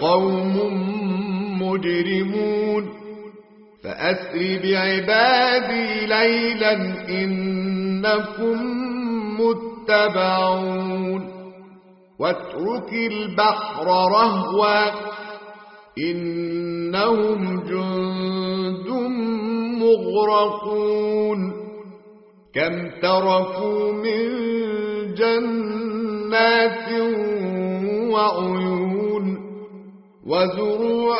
قوم مجرمون. فأسر بعبادي ليلا إنكم متبعون. واترك البحر رهوا إنهم جند مغرقون. كم تركوا من جنات وعيون وزروع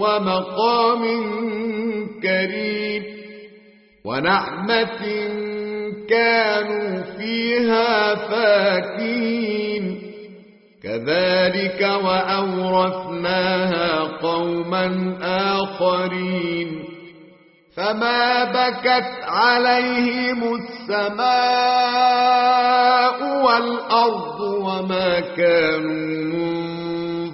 ومقام كريم ونعمة كانوا فيها فاكين كذلك وأورثناها قوما آخرين. فما بكت عليهم السماء والأرض وما كانوا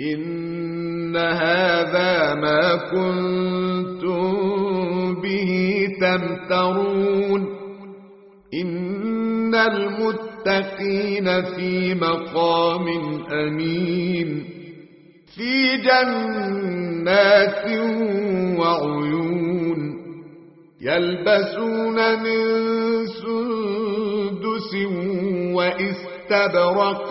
إن هذا ما كنتم به تمترون إن المتقين في مقام أمين في جنات وعيون يلبسون من سندس واستبرق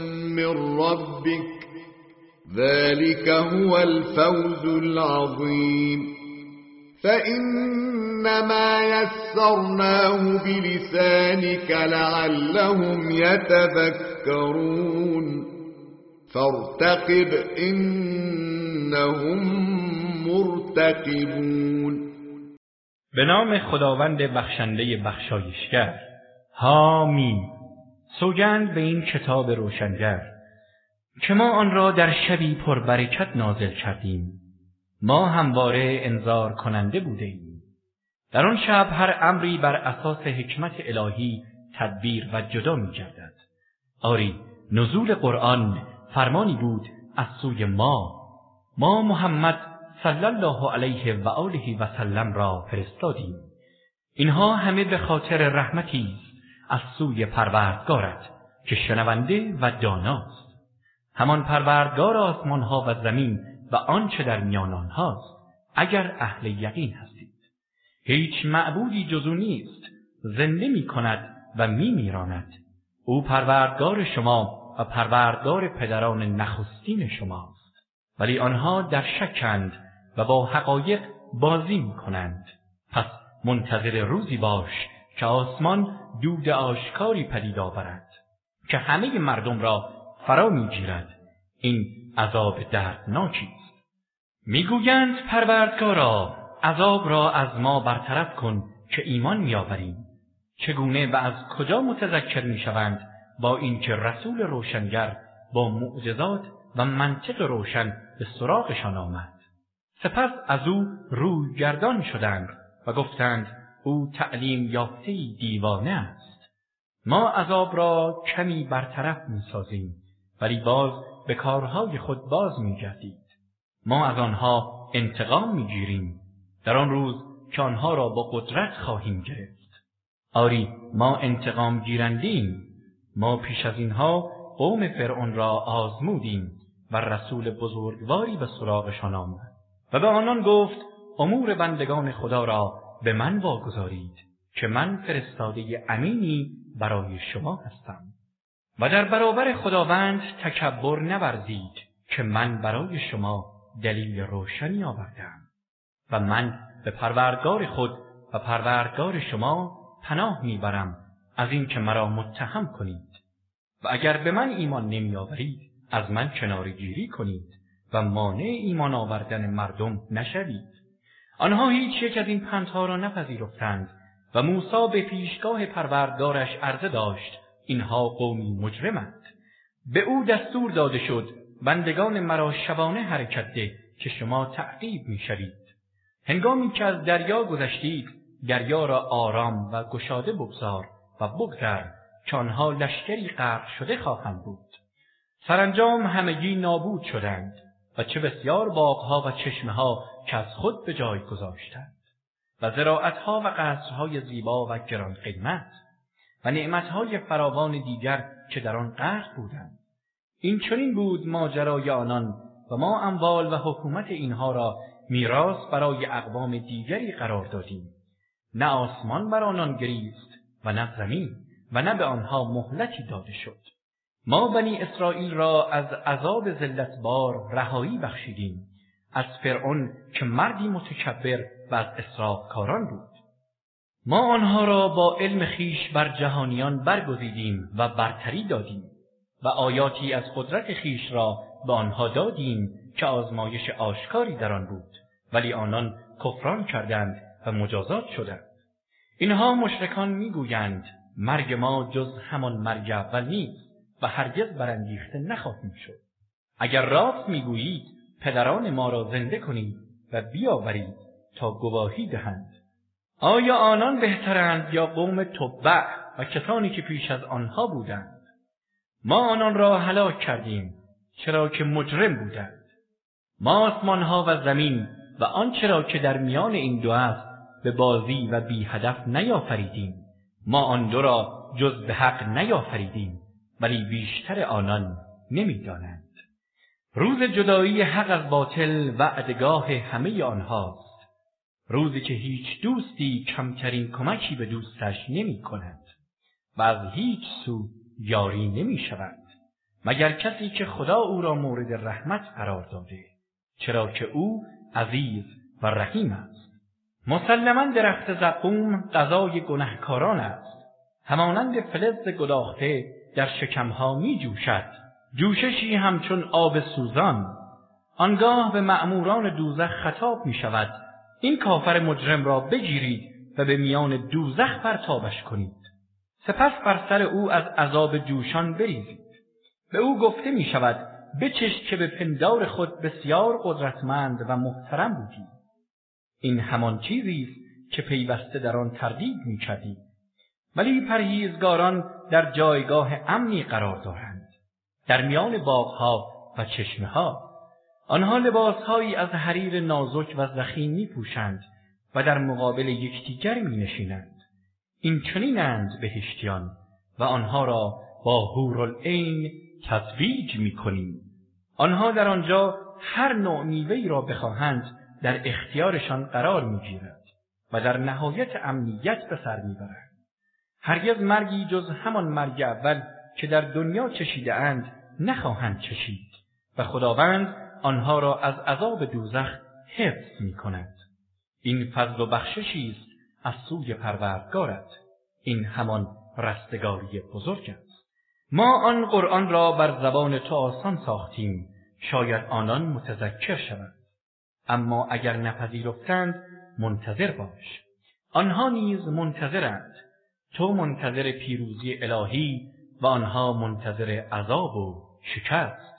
من ربك ذلك هو الفوز العظيم. فإنما يسرناه بلسانك لعلهم يتذكرون. فارتقب إنهم مرتقبون. به نام خداوند بخشنده بخشایشگر. حم این سوگند به این کتاب روشنگر که ما آن را در شبی پربرکت نازل کردیم. ما همواره انذار کننده بوده ایم. در آن شب هر امری بر اساس حکمت الهی تدبیر و جدا می. آری نزول قرآن فرمانی بود از سوی ما. ما محمد صلی الله علیه و آله و سلم را فرستادیم. اینها همه به خاطر رحمتی از سوی پروردگارت که شنونده و داناست. همان پروردگار آسمان ها و زمین و آنچه در میان آنهاست اگر اهل یقین هستید. هیچ معبودی جز او نیست زنده می کند و می میراند او پروردگار شما و پروردگار پدران نخستین شماست. ولی آنها در شک‌اند و با حقایق بازی می کنند پس منتظر روزی باش که آسمان دود آشکاری پدید آورد که همه مردم را فرا می‌گیرد. این عذاب دردناکی است. می‌گویند پروردگارا عذاب را از ما برطرف کن که ایمان میآوریم. چگونه و از کجا متذکر می‌شوند با اینکه رسول روشنگر با معجزات و منطق روشن به سراغشان آمد؟ سپس از او روی گردان شدند و گفتند او تعلیم یافته دیوانه است. ما عذاب را کمی برطرف می‌سازیم ولی باز به کارهای خود باز میگردید. ما از آنها انتقام می‌گیریم. در آن روز که آنها را با قدرت خواهیم گرفت. آری ما انتقام گیرنده‌ایم. ما پیش از اینها قوم فرعون را آزمودیم و رسول بزرگواری به سراغشان آمد. و به آنان گفت امور بندگان خدا را به من واگذارید که من فرستاده امینی برای شما هستم. و در برابر خداوند تکبر نورزید که من برای شما دلیل روشنی آوردم. و من به پروردگار خود و پروردگار شما پناه می‌برم از اینکه مرا متهم کنید. و اگر به من ایمان نمیآورید از من کناره‌گیری کنید و مانع ایمان آوردن مردم نشوید. آنها هیچ یک از این پندها را نپذیرفتند و موسی به پیشگاه پروردگارش عرضه داشت اینها قومی مجرمند. به او دستور داده شد بندگان مرا شبانه حرکت ده که شما تعقیب می‌شوید. هنگامی که از دریا گذشتید دریا را آرام و گشاده بگذار و بگذر که آنها لشکری غرق شده خواهند بود. سرانجام همگی نابود شدند و چه بسیار باغها و چشمه ها که از خود به جای گذاشتند و زراعتها و قصرهای زیبا و گران قیمت و نعمتهای فراوان دیگر که در آن غرق بودند. این چنین بود ماجرای آنان و ما اموال و حکومت اینها را میراث برای اقوام دیگری قرار دادیم. نه آسمان بر آنان گریست و نه زمین و نه به آنها مهلتی داده شد. ما بنی اسرائیل را از عذاب بار رهایی بخشیدیم. از فرعون که مردی متکبر و از اسرافکاران بود. ما آنها را با علم خویش بر جهانیان برگزیدیم و برتری دادیم و آیاتی از قدرت خویش را به آنها دادیم که آزمایش آشکاری در آن بود ولی آنان کفران کردند و مجازات شدند. اینها مشرکان می‌گویند مرگ ما جز همان مرگ اول نیست و هرگز برانگیخته نخواهیم شد. اگر راست می‌گویید پدران ما را زنده کنید و بیاورید تا گواهی دهند. آیا آنان بهترند یا قوم تبع و کسانی که پیش از آنها بودند؟ ما آنان را هلاک کردیم چرا که مجرم بودند. ما آسمانها و زمین و آنچه را که در میان این دو است به بازی و بی هدف نیافریدیم. ما آن دو را جز به حق نیافریدیم ولی بیشتر آنان نمی‌دانند. روز جدایی حق از باطل وعده‌گاه همه آنهاست. روزی که هیچ دوستی کمترین کمکی به دوستش نمی کند و از هیچ سو یاری نمی شود. مگر کسی که خدا او را مورد رحمت قرار داده چرا که او عزیز و رحیم است. مسلما درخت زقوم غذای گنهکاران است. همانند فلز گداخته در شکمها می جوشد. جوششی همچون آب سوزان. آنگاه به مأموران دوزخ خطاب می شود این کافر مجرم را بگیرید و به میان دوزخ پرتابش کنید. سپس بر سر او از عذاب جوشان بریزید. به او گفته می شود بچش که به پندار خود بسیار قدرتمند و محترم بودی. این همان چیزی است که پیوسته در آن تردید می کردی. ولی پرهیزگاران در جایگاه امنی قرار دارند. در میان باغها و چشمه ها آنها لباسهایی از حریر نازک و ضخیم می پوشند و در مقابل یکدیگر می نشینند. این چنینند بهشتیان و آنها را با حورالعین تزویج می کنیم. آنها در آنجا هر نوع میوه‌ای را بخواهند در اختیارشان قرار می‌گیرد و در نهایت امنیت به سر می‌برند هرگز مرگی جز همان مرگ اول که در دنیا چشیده اند نخواهند چشید و خداوند آنها را از عذاب دوزخ حفظ می کند. این فضل و بخششی است از سوی پروردگارت. این همان رستگاری بزرگ است. ما آن قرآن را بر زبان تو آسان ساختیم شاید آنان متذکر شوند. اما اگر نپذیرفتند منتظر باش. آنها نیز منتظرند. تو منتظر پیروزی الهی و آنها منتظر عذاب و شکست.